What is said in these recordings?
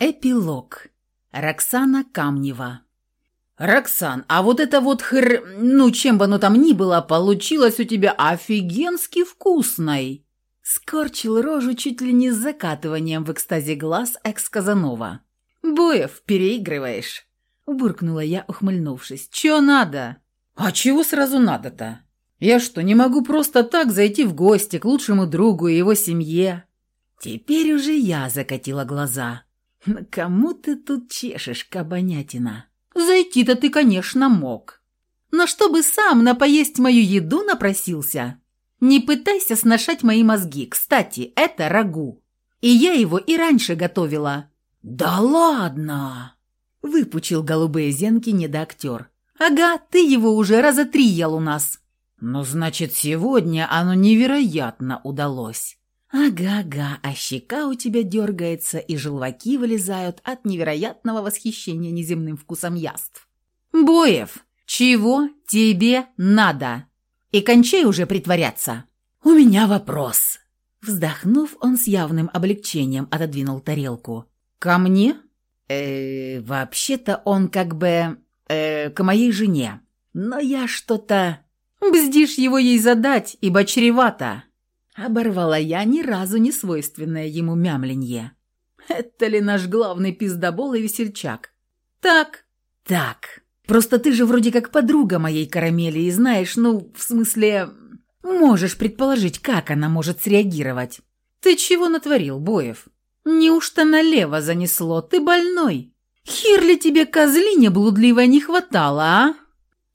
Эпилог. Роксана Камнева. «Роксан, а вот это вот хр... ну, чем бы оно там ни было, получилось у тебя офигенски вкусной!» Скорчил рожу чуть ли не с закатыванием в экстазе глаз экс-Казанова. «Боев, переигрываешь!» Буркнула я, ухмыльнувшись. «Чё надо?» «А чего сразу надо-то? Я что, не могу просто так зайти в гости к лучшему другу и его семье?» Теперь уже я закатила глаза. «Кому ты тут чешешь, кабанятина?» «Зайти-то ты, конечно, мог. Но чтобы сам на поесть мою еду напросился, не пытайся сношать мои мозги. Кстати, это рагу. И я его и раньше готовила». «Да ладно!» – выпучил голубые зенки недоактер. «Ага, ты его уже раза три ел у нас». «Ну, значит, сегодня оно невероятно удалось». Ага-ага, а щека у тебя дергается, и желваки вылезают от невероятного восхищения неземным вкусом яств. Боев, чего тебе надо? И кончай уже притворяться. У меня вопрос. Вздохнув, он с явным облегчением отодвинул тарелку. Ко мне? Э, вообще-то он как бы э, к моей жене. Но я что-то бздишь его ей задать, ибо чревато. Оборвала я ни разу не свойственное ему мямленье. Это ли наш главный пиздобол и весельчак? Так, так. Просто ты же вроде как подруга моей карамели и знаешь, ну, в смысле, можешь предположить, как она может среагировать. Ты чего натворил, Боев? Неужто налево занесло? Ты больной? Хир ли тебе козлине блудливой не хватало, а?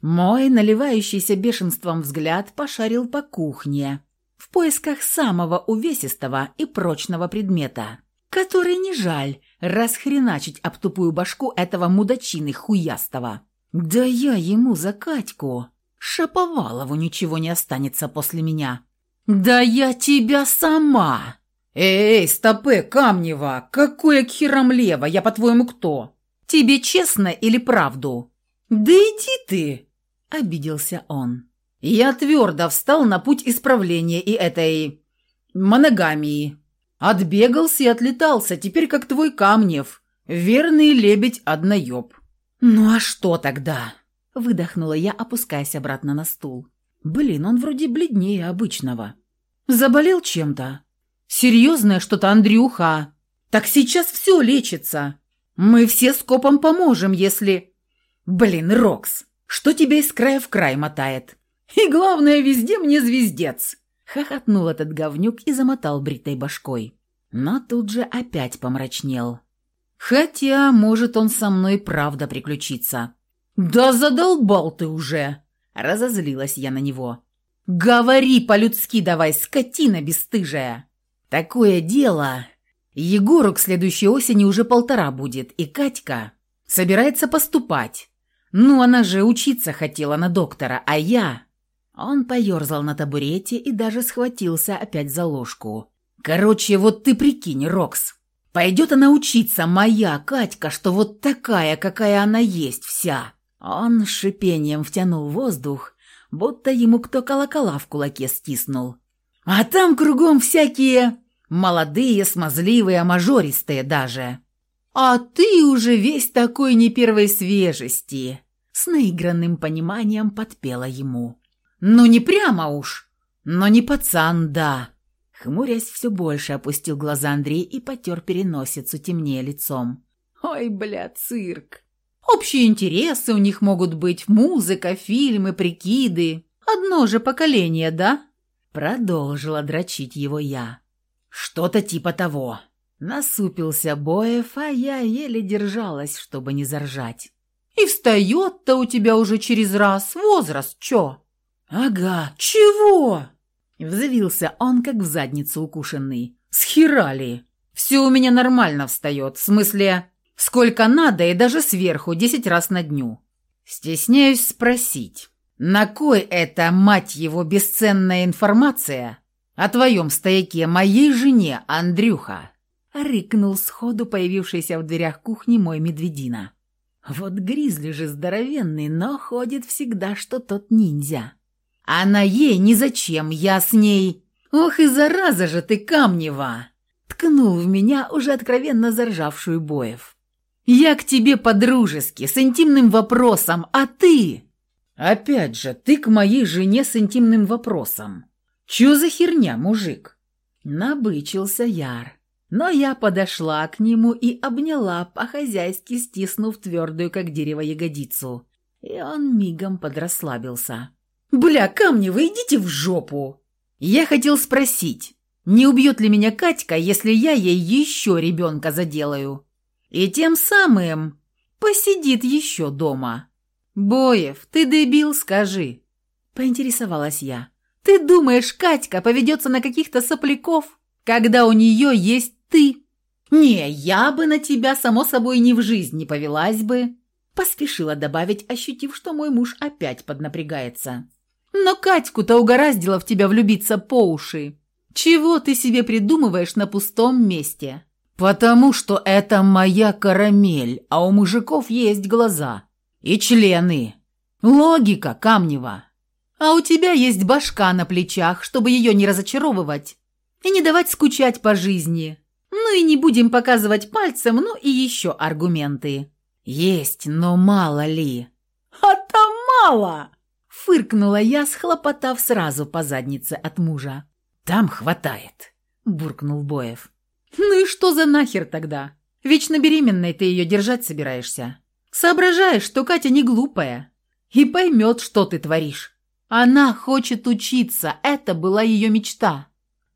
Мой наливающийся бешенством взгляд пошарил по кухне, в поисках самого увесистого и прочного предмета, который не жаль расхреначить об тупую башку этого мудачины хуястого. Да я ему за Катьку. Шаповалову ничего не останется после меня. Да я тебя сама. Эй, стопе, Камнева, какое к херам лево, я по-твоему кто? Тебе честно или правду? Да иди ты, обиделся он. Я твердо встал на путь исправления и этой... моногамии. Отбегался и отлетался, теперь как твой Камнев. Верный лебедь-одноеб. «Ну а что тогда?» – выдохнула я, опускаясь обратно на стул. «Блин, он вроде бледнее обычного. Заболел чем-то? Серьезное что-то, Андрюха? Так сейчас все лечится. Мы все скопом поможем, если...» «Блин, Рокс, что тебя из края в край мотает? И главное, везде мне звездец!» Хохотнул этот говнюк и замотал бритой башкой. Но тут же опять помрачнел. «Хотя, может, он со мной правда приключится». «Да задолбал ты уже!» Разозлилась я на него. «Говори по-людски давай, скотина бесстыжая!» «Такое дело...» Егору к следующей осени уже полтора будет, и Катька собирается поступать. Ну, она же учиться хотела на доктора, а я... Он поерзал на табурете и даже схватился опять за ложку. «Короче, вот ты прикинь, Рокс, пойдет она учиться, моя Катька, что вот такая, какая она есть вся». Он шипением втянул воздух, будто ему кто колокола в кулаке стиснул. «А там кругом всякие молодые, смазливые, мажористые даже». «А ты уже весь такой не первой свежести!» С наигранным пониманием подпела ему. Ну, не прямо уж, но не пацан, да. Хмурясь все больше, опустил глаза Андрей и потер переносицу темнее лицом. Ой, бля, цирк. Общие интересы у них могут быть, музыка, фильмы, прикиды. Одно же поколение, да? Продолжила дрочить его я. Что-то типа того. Насупился Боев, а я еле держалась, чтобы не заржать. И встает-то у тебя уже через раз возраст, чё? «Ага, чего?» Взвился он, как в задницу укушенный. «Схерали! Все у меня нормально встает, в смысле, сколько надо и даже сверху, десять раз на дню. Стесняюсь спросить, на кой это, мать его, бесценная информация о твоем стояке моей жене, Андрюха?» Рыкнул сходу появившийся в дверях кухни мой медведина. Вот гризли же здоровенный, но ходит всегда, что тот ниндзя. Она ей ни зачем, я с ней... Ох и зараза же ты, Камнева! ткнул в меня уже откровенно заржавшую Боев. «Я к тебе по-дружески, с интимным вопросом, а ты...» «Опять же, ты к моей жене с интимным вопросом. Чё за херня, мужик?» Набычился Яр. Но я подошла к нему и обняла, по-хозяйски стиснув твердую, как дерево, ягодицу. И он мигом подрасслабился. «Бля, камни, вы идите в жопу!» Я хотел спросить, не убьет ли меня Катька, если я ей еще ребенка заделаю? И тем самым посидит еще дома. «Боев, ты дебил, скажи!» Поинтересовалась я. «Ты думаешь, Катька поведется на каких-то сопляков, когда у нее есть ты?» «Не, я бы на тебя, само собой, ни в жизнь не повелась бы», поспешила добавить, ощутив, что мой муж опять поднапрягается. Но Катьку-то угораздило в тебя влюбиться по уши. Чего ты себе придумываешь на пустом месте? Потому что это моя карамель, а у мужиков есть глаза. И члены. Логика Камнева. А у тебя есть башка на плечах, чтобы ее не разочаровывать и не давать скучать по жизни. Ну и не будем показывать пальцем, ну и еще аргументы. Есть, но мало ли. А там мало! Фыркнула я, схлопотав сразу по заднице от мужа. «Там хватает», – буркнул Боев. «Ну и что за нахер тогда? Вечно беременной ты ее держать собираешься. Соображаешь, что Катя не глупая и поймет, что ты творишь. Она хочет учиться, это была ее мечта».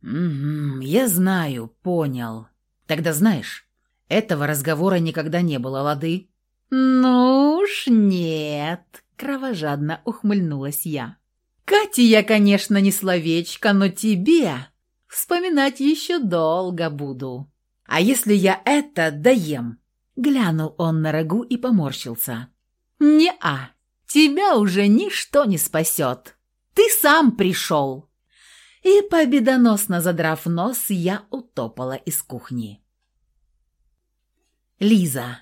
«Угу, я знаю, понял. Тогда знаешь, этого разговора никогда не было, лады?» «Ну уж нет», Кровожадно ухмыльнулась я. «Кате я, конечно, не словечко, но тебе вспоминать еще долго буду. А если я это доем?» Глянул он на рагу и поморщился. «Не-а, тебя уже ничто не спасет. Ты сам пришел». И, победоносно задрав нос, я утопала из кухни. Лиза.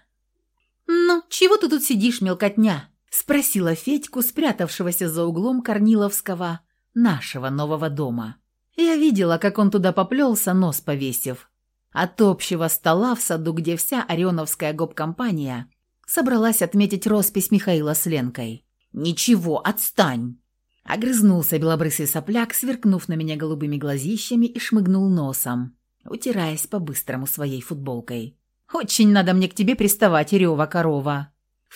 «Ну, чего ты тут сидишь, мелкотня?» Спросила Федьку, спрятавшегося за углом Корниловского, нашего нового дома. Я видела, как он туда поплелся, нос повесив. От общего стола в саду, где вся Орионовская гоп-компания собралась отметить роспись Михаила с Ленкой. «Ничего, отстань!» Огрызнулся белобрысый сопляк, сверкнув на меня голубыми глазищами и шмыгнул носом, утираясь по-быстрому своей футболкой. «Очень надо мне к тебе приставать, Рева корова!»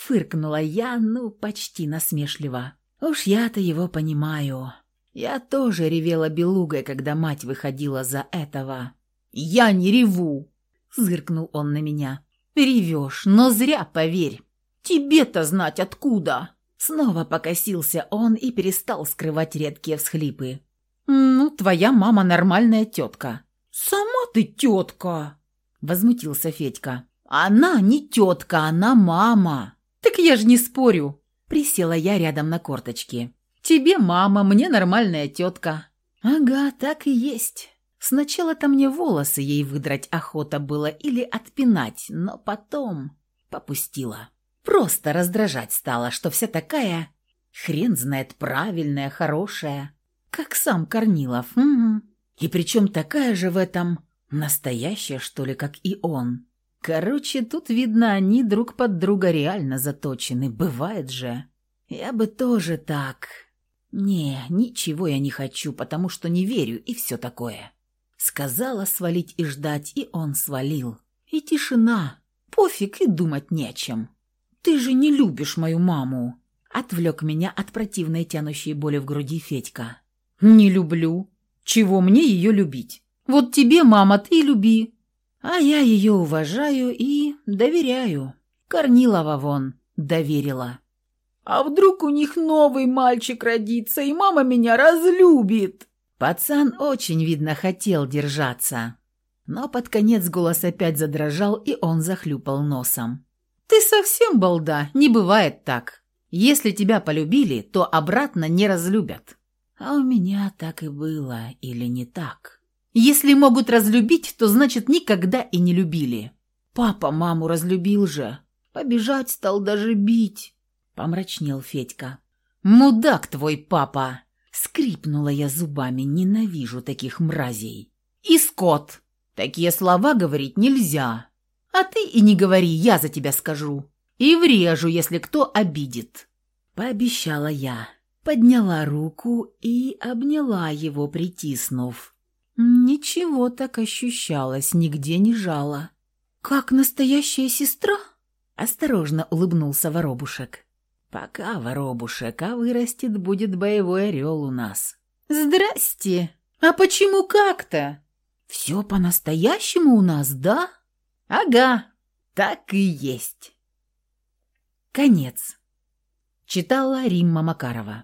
Фыркнула я, ну, почти насмешливо. Уж я-то его понимаю. Я тоже ревела белугой, когда мать выходила за этого. «Я не реву!» — зыркнул он на меня. «Ревешь, но зря, поверь. Тебе-то знать откуда!» Снова покосился он и перестал скрывать редкие всхлипы. «Ну, твоя мама нормальная тетка». «Сама ты тетка!» — возмутился Федька. «Она не тетка, она мама!» «Так я же не спорю!» Присела я рядом на корточки. «Тебе мама, мне нормальная тетка». «Ага, так и есть. Сначала-то мне волосы ей выдрать охота было или отпинать, но потом попустила. Просто раздражать стала, что вся такая, хрен знает, правильная, хорошая, как сам Корнилов. Угу. И причем такая же в этом, настоящая, что ли, как и он. Короче, тут видно, они друг под друга реально заточены. Бывает же. Я бы тоже так. Не, ничего я не хочу, потому что не верю и все такое. Сказала свалить и ждать, и он свалил. И тишина. Пофиг и думать не о чем. Ты же не любишь мою маму. Отвлек меня от противной тянущей боли в груди Федька. Не люблю. Чего мне ее любить? Вот тебе, мама, ты люби. А я ее уважаю и доверяю. Корнилова вон доверила. А вдруг у них новый мальчик родится, и мама меня разлюбит? Пацан очень, видно, хотел держаться. Но под конец голос опять задрожал, и он захлюпал носом. «Ты совсем балда, не бывает так. Если тебя полюбили, то обратно не разлюбят». А у меня так и было, или не так?» Если могут разлюбить, то значит никогда и не любили. Папа маму разлюбил же. Побежать стал даже бить. Помрачнел Федька. Мудак твой папа. Скрипнула я зубами, ненавижу таких мразей. И скот. Такие слова говорить нельзя. А ты и не говори, я за тебя скажу. И врежу, если кто обидит. Пообещала я. Подняла руку и обняла его, притиснув. Ничего так ощущалось, нигде не жало. «Как настоящая сестра?» Осторожно улыбнулся воробушек. «Пока, воробушек, а вырастет, будет боевой орел у нас». «Здрасте! А почему как-то?» «Все по-настоящему у нас, да?» «Ага, так и есть». Конец. Читала Римма Макарова.